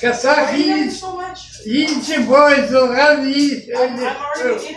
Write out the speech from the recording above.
Because Why are so much? he's your boys around, have I'm, I'm already eating